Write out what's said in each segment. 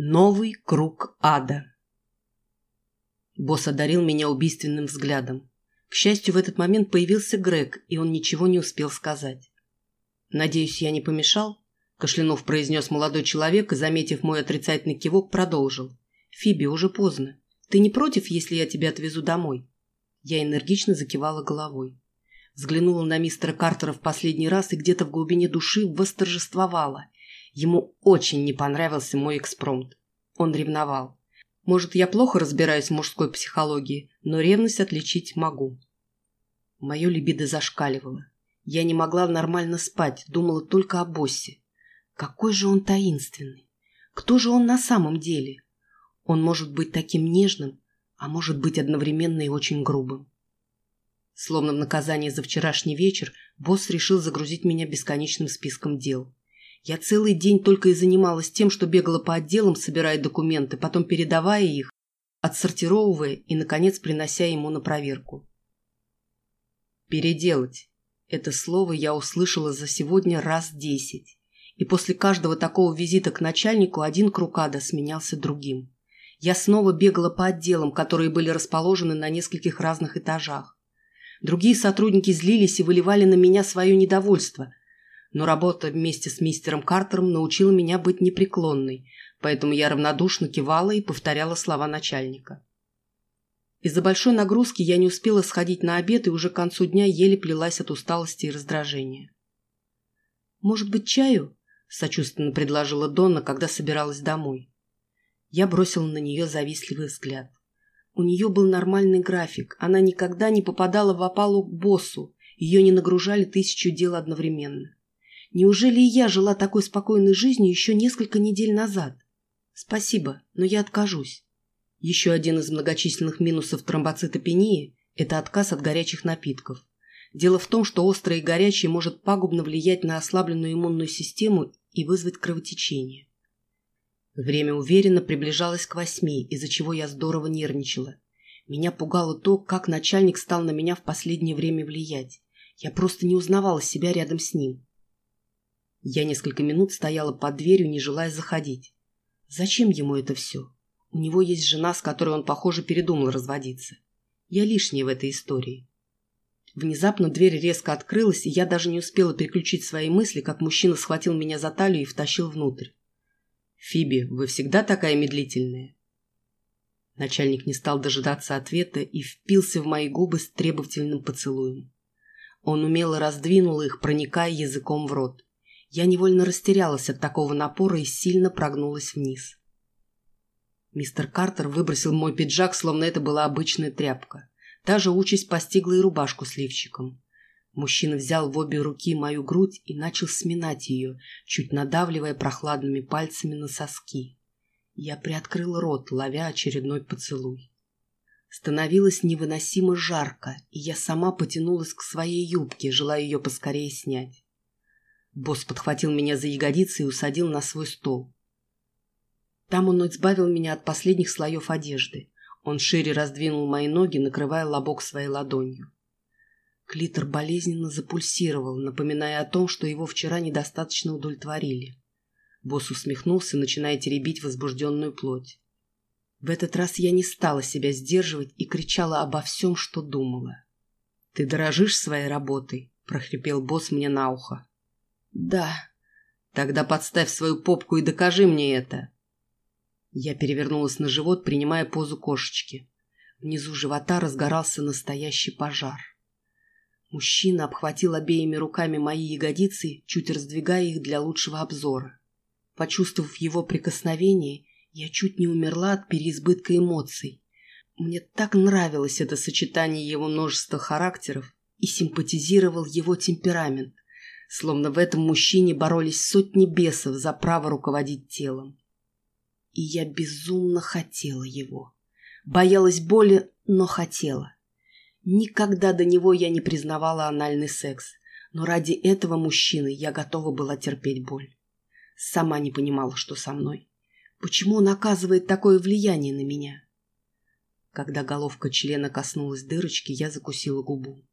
Новый круг ада. Босс одарил меня убийственным взглядом. К счастью, в этот момент появился Грег, и он ничего не успел сказать. «Надеюсь, я не помешал?» Кашлянув произнес молодой человек и, заметив мой отрицательный кивок, продолжил. «Фиби, уже поздно. Ты не против, если я тебя отвезу домой?» Я энергично закивала головой. Взглянула на мистера Картера в последний раз и где-то в глубине души восторжествовала – Ему очень не понравился мой экспромт. Он ревновал. Может, я плохо разбираюсь в мужской психологии, но ревность отличить могу. Мое либидо зашкаливало. Я не могла нормально спать, думала только о боссе. Какой же он таинственный. Кто же он на самом деле? Он может быть таким нежным, а может быть одновременно и очень грубым. Словно в наказание за вчерашний вечер, босс решил загрузить меня бесконечным списком дел. Я целый день только и занималась тем, что бегала по отделам, собирая документы, потом передавая их, отсортировывая и, наконец, принося ему на проверку. «Переделать» – это слово я услышала за сегодня раз десять. И после каждого такого визита к начальнику один круг ада сменялся другим. Я снова бегала по отделам, которые были расположены на нескольких разных этажах. Другие сотрудники злились и выливали на меня свое недовольство, но работа вместе с мистером Картером научила меня быть непреклонной, поэтому я равнодушно кивала и повторяла слова начальника. Из-за большой нагрузки я не успела сходить на обед и уже к концу дня еле плелась от усталости и раздражения. «Может быть, чаю?» – сочувственно предложила Донна, когда собиралась домой. Я бросила на нее завистливый взгляд. У нее был нормальный график, она никогда не попадала в опалу к боссу, ее не нагружали тысячу дел одновременно. Неужели и я жила такой спокойной жизнью еще несколько недель назад? Спасибо, но я откажусь. Еще один из многочисленных минусов тромбоцитопении – это отказ от горячих напитков. Дело в том, что острое и горячее может пагубно влиять на ослабленную иммунную систему и вызвать кровотечение. Время уверенно приближалось к восьми, из-за чего я здорово нервничала. Меня пугало то, как начальник стал на меня в последнее время влиять. Я просто не узнавала себя рядом с ним. Я несколько минут стояла под дверью, не желая заходить. Зачем ему это все? У него есть жена, с которой он, похоже, передумал разводиться. Я лишняя в этой истории. Внезапно дверь резко открылась, и я даже не успела переключить свои мысли, как мужчина схватил меня за талию и втащил внутрь. «Фиби, вы всегда такая медлительная?» Начальник не стал дожидаться ответа и впился в мои губы с требовательным поцелуем. Он умело раздвинул их, проникая языком в рот. Я невольно растерялась от такого напора и сильно прогнулась вниз. Мистер Картер выбросил мой пиджак, словно это была обычная тряпка. Та же участь постигла и рубашку с лифчиком. Мужчина взял в обе руки мою грудь и начал сминать ее, чуть надавливая прохладными пальцами на соски. Я приоткрыл рот, ловя очередной поцелуй. Становилось невыносимо жарко, и я сама потянулась к своей юбке, желая ее поскорее снять. Босс подхватил меня за ягодицы и усадил на свой стол. Там он избавил меня от последних слоев одежды. Он шире раздвинул мои ноги, накрывая лобок своей ладонью. Клитор болезненно запульсировал, напоминая о том, что его вчера недостаточно удовлетворили. Босс усмехнулся, начиная теребить возбужденную плоть. В этот раз я не стала себя сдерживать и кричала обо всем, что думала. «Ты дорожишь своей работой?» – прохрипел босс мне на ухо. «Да». «Тогда подставь свою попку и докажи мне это». Я перевернулась на живот, принимая позу кошечки. Внизу живота разгорался настоящий пожар. Мужчина обхватил обеими руками мои ягодицы, чуть раздвигая их для лучшего обзора. Почувствовав его прикосновение, я чуть не умерла от переизбытка эмоций. Мне так нравилось это сочетание его множества характеров и симпатизировал его темперамент словно в этом мужчине боролись сотни бесов за право руководить телом. И я безумно хотела его. Боялась боли, но хотела. Никогда до него я не признавала анальный секс, но ради этого мужчины я готова была терпеть боль. Сама не понимала, что со мной. Почему он оказывает такое влияние на меня? Когда головка члена коснулась дырочки, я закусила губу.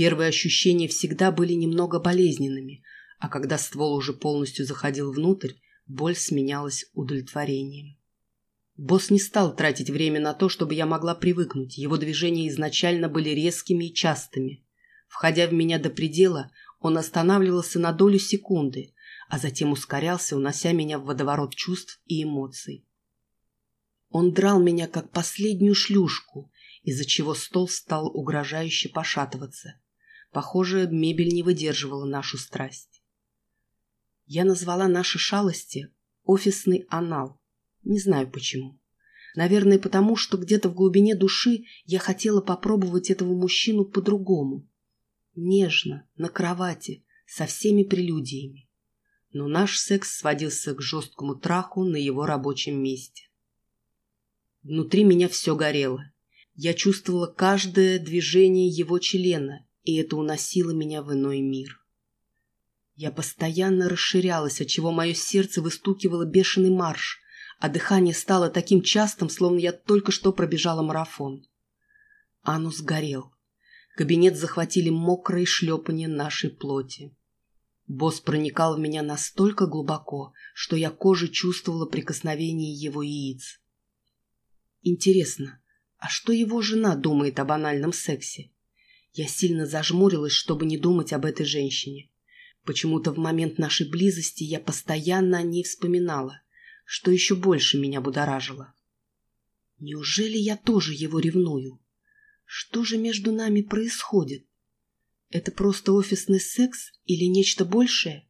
Первые ощущения всегда были немного болезненными, а когда ствол уже полностью заходил внутрь, боль сменялась удовлетворением. Босс не стал тратить время на то, чтобы я могла привыкнуть. Его движения изначально были резкими и частыми. Входя в меня до предела, он останавливался на долю секунды, а затем ускорялся, унося меня в водоворот чувств и эмоций. Он драл меня, как последнюю шлюшку, из-за чего стол стал угрожающе пошатываться. Похоже, мебель не выдерживала нашу страсть. Я назвала наши шалости «офисный анал». Не знаю почему. Наверное, потому что где-то в глубине души я хотела попробовать этого мужчину по-другому. Нежно, на кровати, со всеми прелюдиями. Но наш секс сводился к жесткому траху на его рабочем месте. Внутри меня все горело. Я чувствовала каждое движение его члена, и это уносило меня в иной мир. Я постоянно расширялась, отчего мое сердце выстукивало бешеный марш, а дыхание стало таким частым, словно я только что пробежала марафон. Анус горел. Кабинет захватили мокрые шлепания нашей плоти. Босс проникал в меня настолько глубоко, что я кожей чувствовала прикосновение его яиц. Интересно, а что его жена думает о банальном сексе? Я сильно зажмурилась, чтобы не думать об этой женщине. Почему-то в момент нашей близости я постоянно о ней вспоминала, что еще больше меня будоражило. Неужели я тоже его ревную? Что же между нами происходит? Это просто офисный секс или нечто большее?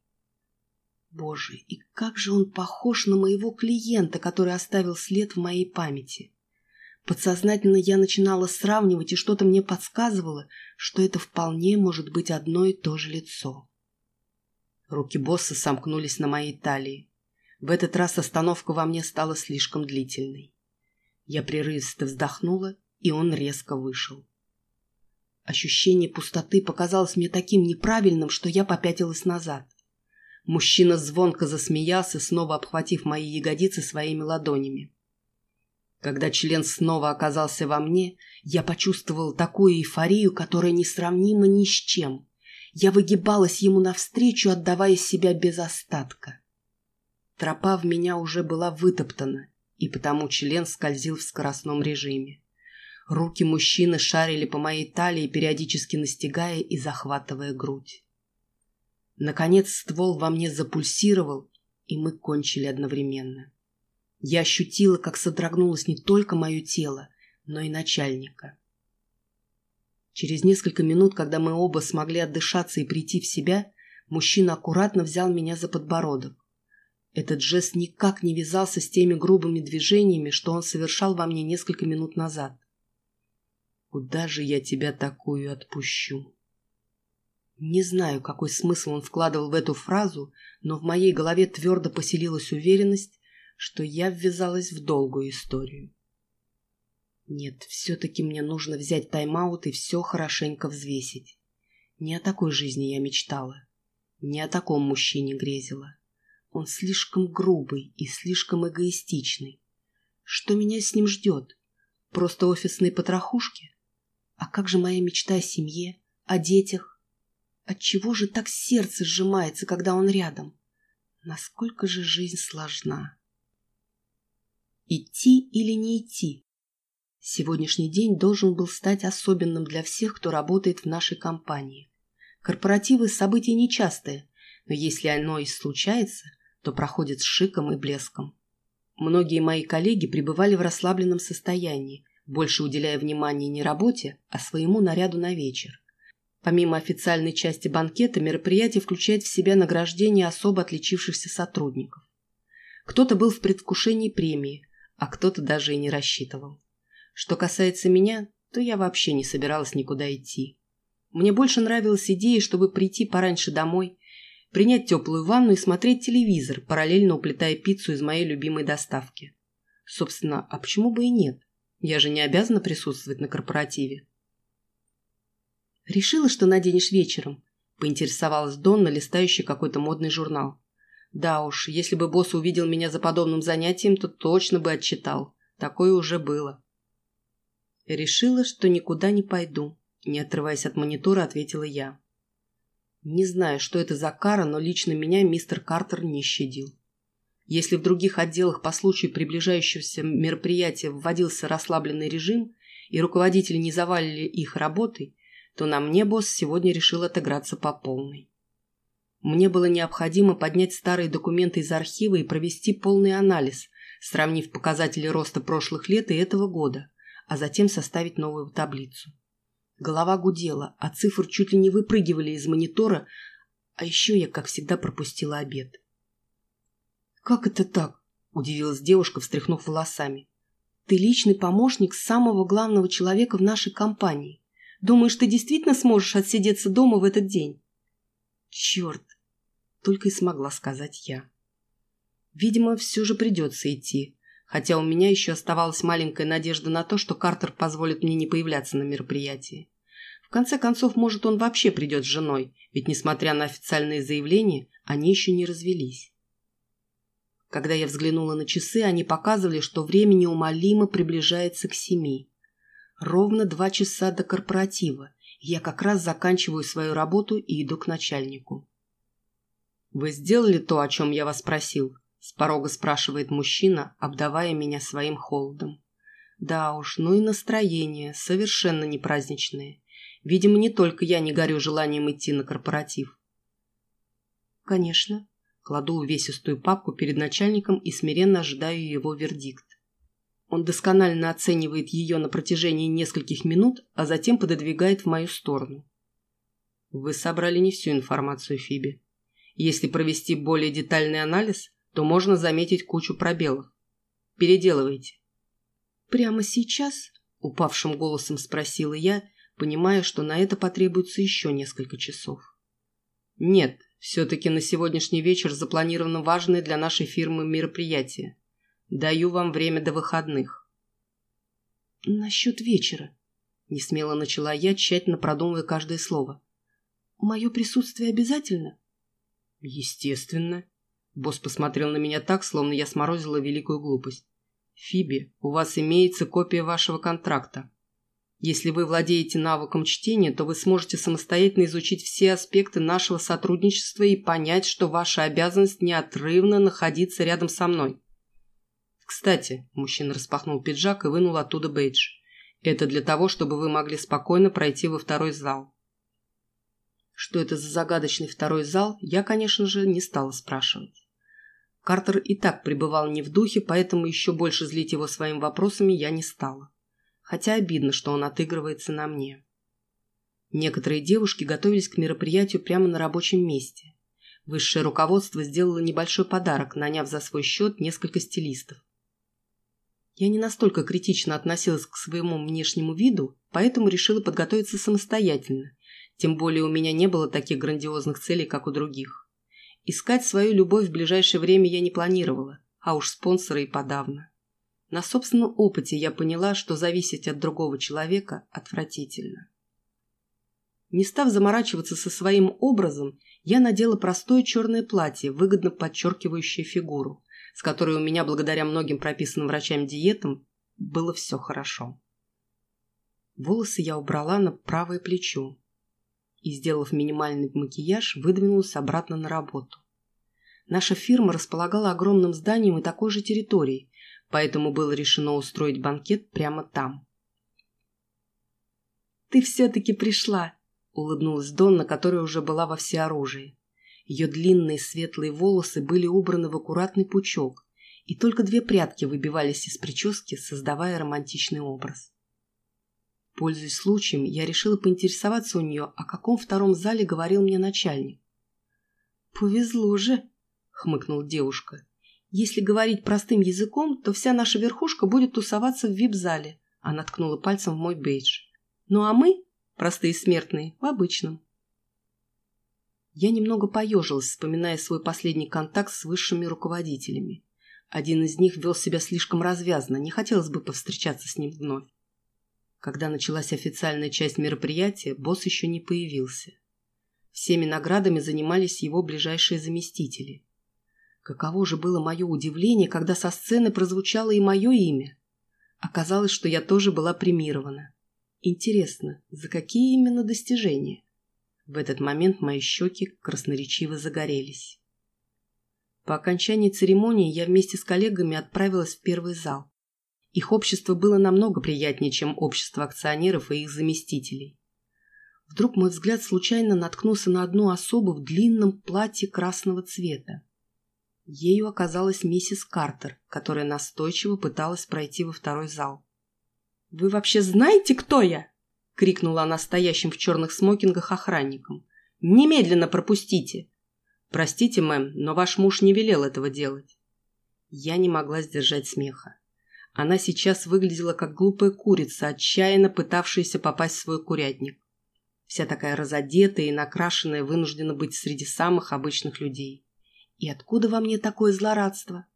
Боже, и как же он похож на моего клиента, который оставил след в моей памяти. Подсознательно я начинала сравнивать, и что-то мне подсказывало, что это вполне может быть одно и то же лицо. Руки босса сомкнулись на моей талии. В этот раз остановка во мне стала слишком длительной. Я прерывисто вздохнула, и он резко вышел. Ощущение пустоты показалось мне таким неправильным, что я попятилась назад. Мужчина звонко засмеялся, снова обхватив мои ягодицы своими ладонями. Когда член снова оказался во мне, я почувствовал такую эйфорию, которая несравнима ни с чем. Я выгибалась ему навстречу, отдавая себя без остатка. Тропа в меня уже была вытоптана, и потому член скользил в скоростном режиме. Руки мужчины шарили по моей талии, периодически настигая и захватывая грудь. Наконец ствол во мне запульсировал, и мы кончили одновременно. Я ощутила, как содрогнулось не только мое тело, но и начальника. Через несколько минут, когда мы оба смогли отдышаться и прийти в себя, мужчина аккуратно взял меня за подбородок. Этот жест никак не вязался с теми грубыми движениями, что он совершал во мне несколько минут назад. «Куда же я тебя такую отпущу?» Не знаю, какой смысл он вкладывал в эту фразу, но в моей голове твердо поселилась уверенность, что я ввязалась в долгую историю. Нет, все-таки мне нужно взять тайм-аут и все хорошенько взвесить. Не о такой жизни я мечтала. Не о таком мужчине грезила. Он слишком грубый и слишком эгоистичный. Что меня с ним ждет? Просто офисные потрохушки? А как же моя мечта о семье, о детях? Отчего же так сердце сжимается, когда он рядом? Насколько же жизнь сложна? Идти или не идти? Сегодняшний день должен был стать особенным для всех, кто работает в нашей компании. Корпоративы – события нечастые, но если оно и случается, то проходит с шиком и блеском. Многие мои коллеги пребывали в расслабленном состоянии, больше уделяя внимания не работе, а своему наряду на вечер. Помимо официальной части банкета, мероприятие включает в себя награждение особо отличившихся сотрудников. Кто-то был в предвкушении премии, а кто-то даже и не рассчитывал. Что касается меня, то я вообще не собиралась никуда идти. Мне больше нравилась идея, чтобы прийти пораньше домой, принять теплую ванну и смотреть телевизор, параллельно уплетая пиццу из моей любимой доставки. Собственно, а почему бы и нет? Я же не обязана присутствовать на корпоративе. «Решила, что наденешь вечером?» – поинтересовалась Донна, листающая какой-то модный журнал. Да уж, если бы босс увидел меня за подобным занятием, то точно бы отчитал. Такое уже было. Решила, что никуда не пойду. Не отрываясь от монитора, ответила я. Не знаю, что это за кара, но лично меня мистер Картер не щадил. Если в других отделах по случаю приближающегося мероприятия вводился расслабленный режим, и руководители не завалили их работой, то на мне босс сегодня решил отыграться по полной. Мне было необходимо поднять старые документы из архива и провести полный анализ, сравнив показатели роста прошлых лет и этого года, а затем составить новую таблицу. Голова гудела, а цифры чуть ли не выпрыгивали из монитора, а еще я, как всегда, пропустила обед. «Как это так?» – удивилась девушка, встряхнув волосами. «Ты личный помощник самого главного человека в нашей компании. Думаешь, ты действительно сможешь отсидеться дома в этот день?» «Черт!» – только и смогла сказать я. Видимо, все же придется идти, хотя у меня еще оставалась маленькая надежда на то, что Картер позволит мне не появляться на мероприятии. В конце концов, может, он вообще придет с женой, ведь, несмотря на официальные заявления, они еще не развелись. Когда я взглянула на часы, они показывали, что время неумолимо приближается к семи. Ровно два часа до корпоратива, я как раз заканчиваю свою работу и иду к начальнику. «Вы сделали то, о чем я вас просил?» – с порога спрашивает мужчина, обдавая меня своим холодом. Да уж, ну и настроение, совершенно не праздничное. Видимо, не только я не горю желанием идти на корпоратив. Конечно. Кладу увесистую папку перед начальником и смиренно ожидаю его вердикт. Он досконально оценивает ее на протяжении нескольких минут, а затем пододвигает в мою сторону. Вы собрали не всю информацию, Фиби. Если провести более детальный анализ, то можно заметить кучу пробелов. Переделывайте. «Прямо сейчас?» – упавшим голосом спросила я, понимая, что на это потребуется еще несколько часов. «Нет, все-таки на сегодняшний вечер запланировано важное для нашей фирмы мероприятие. Даю вам время до выходных». «Насчет вечера», – несмело начала я, тщательно продумывая каждое слово. «Мое присутствие обязательно?» «Естественно», Босс посмотрел на меня так, словно я сморозила великую глупость. «Фиби, у вас имеется копия вашего контракта. Если вы владеете навыком чтения, то вы сможете самостоятельно изучить все аспекты нашего сотрудничества и понять, что ваша обязанность неотрывно находиться рядом со мной». «Кстати», – мужчина распахнул пиджак и вынул оттуда бейдж. «Это для того, чтобы вы могли спокойно пройти во второй зал». Что это за загадочный второй зал, я, конечно же, не стала спрашивать. Картер и так пребывал не в духе, поэтому еще больше злить его своими вопросами я не стала. Хотя обидно, что он отыгрывается на мне. Некоторые девушки готовились к мероприятию прямо на рабочем месте. Высшее руководство сделало небольшой подарок, наняв за свой счет несколько стилистов. Я не настолько критично относилась к своему внешнему виду, поэтому решила подготовиться самостоятельно тем более у меня не было таких грандиозных целей, как у других. Искать свою любовь в ближайшее время я не планировала, а уж спонсора и подавно. На собственном опыте я поняла, что зависеть от другого человека отвратительно. Не став заморачиваться со своим образом, я надела простое черное платье, выгодно подчеркивающее фигуру, с которой у меня, благодаря многим прописанным врачам диетам, было все хорошо. Волосы я убрала на правое плечо, и, сделав минимальный макияж, выдвинулась обратно на работу. Наша фирма располагала огромным зданием и такой же территорией, поэтому было решено устроить банкет прямо там. «Ты все-таки пришла!» — улыбнулась Донна, которая уже была во всеоружии. Ее длинные светлые волосы были убраны в аккуратный пучок, и только две прядки выбивались из прически, создавая романтичный образ. Пользуясь случаем, я решила поинтересоваться у нее, о каком втором зале говорил мне начальник. «Повезло же», — хмыкнул девушка. «Если говорить простым языком, то вся наша верхушка будет тусоваться в вип-зале», — она ткнула пальцем в мой бейдж. «Ну а мы, простые смертные, в обычном». Я немного поежилась, вспоминая свой последний контакт с высшими руководителями. Один из них вел себя слишком развязно, не хотелось бы повстречаться с ним вновь. Когда началась официальная часть мероприятия, босс еще не появился. Всеми наградами занимались его ближайшие заместители. Каково же было мое удивление, когда со сцены прозвучало и мое имя. Оказалось, что я тоже была премирована. Интересно, за какие именно достижения? В этот момент мои щеки красноречиво загорелись. По окончании церемонии я вместе с коллегами отправилась в первый зал. Их общество было намного приятнее, чем общество акционеров и их заместителей. Вдруг мой взгляд случайно наткнулся на одну особу в длинном платье красного цвета. Ею оказалась миссис Картер, которая настойчиво пыталась пройти во второй зал. «Вы вообще знаете, кто я?» — крикнула она стоящим в черных смокингах охранникам. «Немедленно пропустите!» «Простите, мэм, но ваш муж не велел этого делать». Я не могла сдержать смеха. Она сейчас выглядела как глупая курица, отчаянно пытавшаяся попасть в свой курятник. Вся такая разодетая и накрашенная вынуждена быть среди самых обычных людей. И откуда во мне такое злорадство?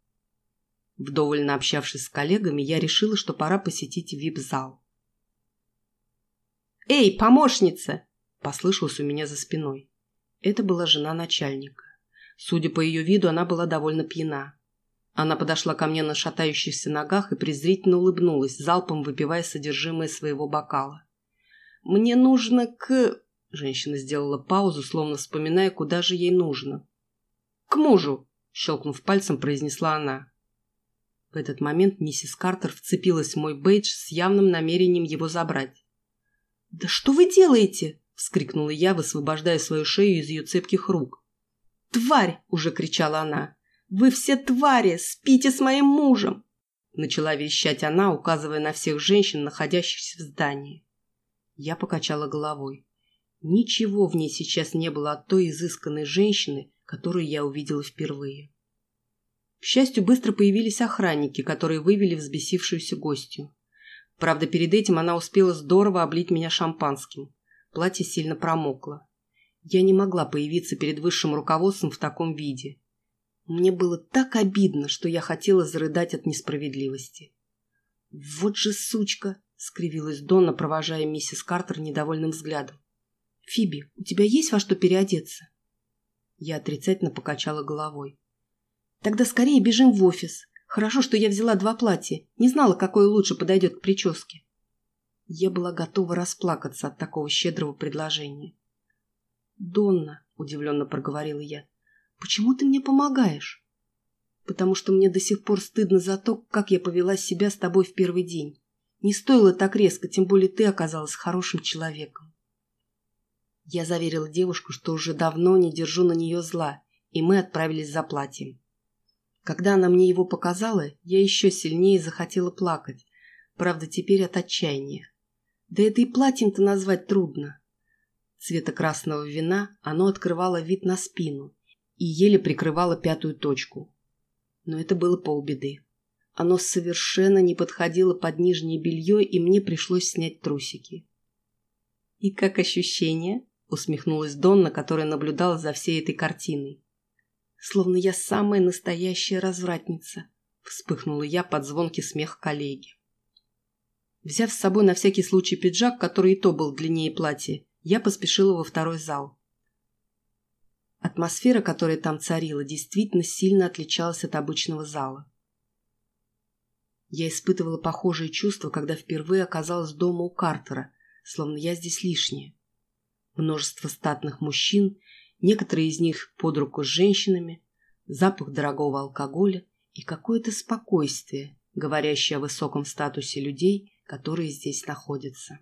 Вдоволь наобщавшись с коллегами, я решила, что пора посетить вип-зал. «Эй, помощница!» – послышалось у меня за спиной. Это была жена начальника. Судя по ее виду, она была довольно пьяна. Она подошла ко мне на шатающихся ногах и презрительно улыбнулась, залпом выпивая содержимое своего бокала. «Мне нужно к...» Женщина сделала паузу, словно вспоминая, куда же ей нужно. «К мужу!» – щелкнув пальцем, произнесла она. В этот момент миссис Картер вцепилась в мой бейдж с явным намерением его забрать. «Да что вы делаете?» – вскрикнула я, высвобождая свою шею из ее цепких рук. «Тварь!» – уже кричала она. «Вы все твари! Спите с моим мужем!» Начала вещать она, указывая на всех женщин, находящихся в здании. Я покачала головой. Ничего в ней сейчас не было от той изысканной женщины, которую я увидела впервые. К счастью, быстро появились охранники, которые вывели взбесившуюся гостью. Правда, перед этим она успела здорово облить меня шампанским. Платье сильно промокло. Я не могла появиться перед высшим руководством в таком виде. Мне было так обидно, что я хотела зарыдать от несправедливости. «Вот же сучка!» — скривилась Донна, провожая миссис Картер недовольным взглядом. «Фиби, у тебя есть во что переодеться?» Я отрицательно покачала головой. «Тогда скорее бежим в офис. Хорошо, что я взяла два платья. Не знала, какое лучше подойдет к прическе». Я была готова расплакаться от такого щедрого предложения. «Донна», — удивленно проговорила я, — «почему ты мне помогаешь?» «Потому что мне до сих пор стыдно за то, как я повела себя с тобой в первый день. Не стоило так резко, тем более ты оказалась хорошим человеком». Я заверила девушку, что уже давно не держу на нее зла, и мы отправились за платьем. Когда она мне его показала, я еще сильнее захотела плакать, правда, теперь от отчаяния. Да это и платьем-то назвать трудно. Цвета красного вина оно открывало вид на спину и еле прикрывало пятую точку. Но это было полбеды. Оно совершенно не подходило под нижнее белье, и мне пришлось снять трусики. «И как ощущение?» — усмехнулась Донна, которая наблюдала за всей этой картиной. «Словно я самая настоящая развратница», — вспыхнула я под звонкий смех коллеги. Взяв с собой на всякий случай пиджак, который и то был длиннее платья, я поспешила во второй зал. Атмосфера, которая там царила, действительно сильно отличалась от обычного зала. Я испытывала похожие чувства, когда впервые оказалась дома у Картера, словно я здесь лишняя. Множество статных мужчин, некоторые из них под руку с женщинами, запах дорогого алкоголя и какое-то спокойствие, говорящее о высоком статусе людей, которые здесь находятся.